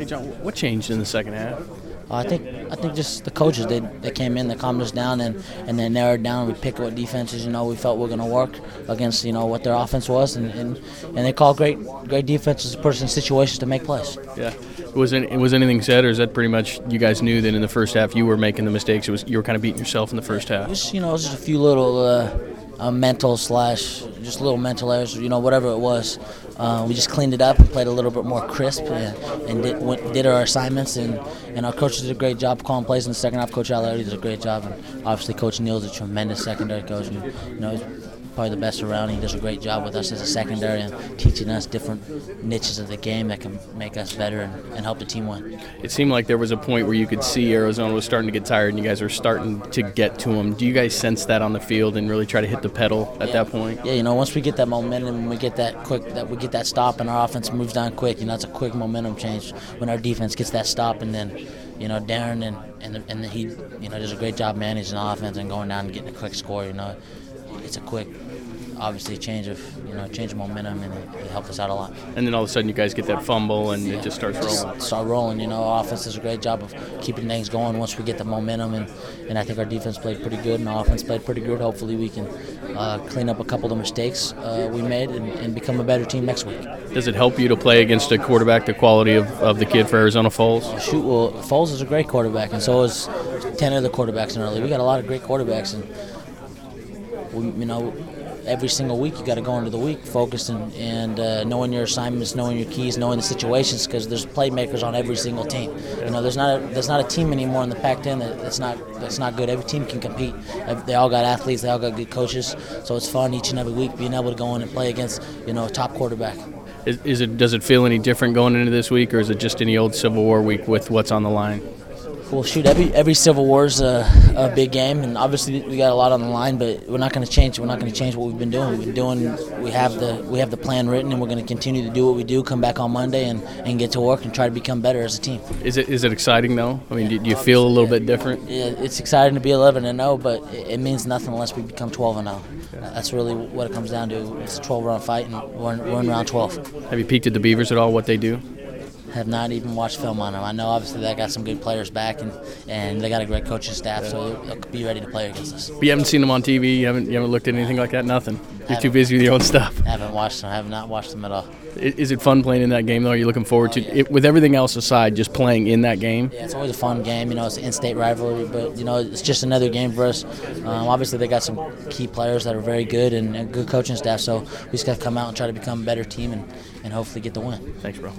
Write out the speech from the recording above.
Hey, John, what changed in the second half? Uh, I think I think just the coaches they, they came in, they calmed us down, and, and then narrowed down. We picked what defenses you know we felt were going to work against you know what their offense was, and, and, and they called great great defenses, put us in situations to make plays. Yeah. Was it was anything said, or is that pretty much you guys knew that in the first half you were making the mistakes? It was you were kind of beating yourself in the first half. Just you know, just a few little uh, uh, mental slash just little mental errors, you know, whatever it was. Uh, we just cleaned it up and played a little bit more crisp and, and did, went, did our assignments. And, and our coaches did a great job calling plays in the second half. Coach Aliotti did a great job, and obviously Coach Neal's a tremendous secondary coach. And, you know, probably the best around. He does a great job with us as a secondary and teaching us different niches of the game that can make us better and, and help the team win. It seemed like there was a point where you could see Arizona was starting to get tired, and you guys were starting to get to them. Do you guys sense that on the field and really try to hit the pedal at yeah. that point? Yeah, you know, once we get that momentum and we get that quick, that we get that stop, and our offense moves down quick. You know, it's a quick momentum change when our defense gets that stop, and then, you know, Darron and and and he, you know, does a great job managing the offense and going down and getting a quick score. You know, it's a quick obviously change of you know change of momentum and it, it, helped us out a lot. And then all of a sudden you guys get that fumble and yeah. it just starts rolling. Just start rolling, you know. Offense does a great job of keeping things going once we get the momentum and, and I think our defense played pretty good and our offense played pretty good. Hopefully we can uh, clean up a couple of the mistakes uh, we made and, and, become a better team next week. Does it help you to play against a quarterback the quality of, of the kid for Arizona Foles? Shoot, well, Foles is a great quarterback and so is ten of the quarterbacks in our league. We got a lot of great quarterbacks and we, you know every single week you got to go into the week focused and, and uh, knowing your assignments, knowing your keys, knowing the situations because there's playmakers on every single team. You know, there's not a, there's not a team anymore in the Pac-10 that, that's not that's not good. Every team can compete. They all got athletes. They all got good coaches. So it's fun each and every week being able to go in and play against you know a top quarterback. Is, is it does it feel any different going into this week, or is it just any old Civil War week with what's on the line? Well, shoot, every every Civil War is a, a, big game, and obviously we got a lot on the line. But we're not going to change. We're not going to change what we've been doing. We've been doing. We have the we have the plan written, and we're going to continue to do what we do. Come back on Monday and, and get to work and try to become better as a team. Is it is it exciting though? I mean, do, you feel a little bit different? Yeah, it's exciting to be 11 and 0, but it means nothing unless we become 12 and 0. That's really what it comes down to. It's a 12 round fight, and we're in, we're in round 12. Have you peeked at the Beavers at all? What they do? Have not even watched film on them. I know obviously they got some good players back, and, and they got a great coaching staff, so they'll be ready to play against us. But you haven't seen them on TV. You haven't you haven't looked at anything like that. Nothing. You're too busy with your own stuff. I haven't watched them. I have not watched them at all. Is it fun playing in that game though? Are you looking forward oh, to yeah. it, with everything else aside, just playing in that game? Yeah, it's always a fun game. You know, it's an in-state rivalry, but you know, it's just another game for us. Um, obviously, they got some key players that are very good and a good coaching staff. So we just got to come out and try to become a better team and, and hopefully get the win. Thanks, bro.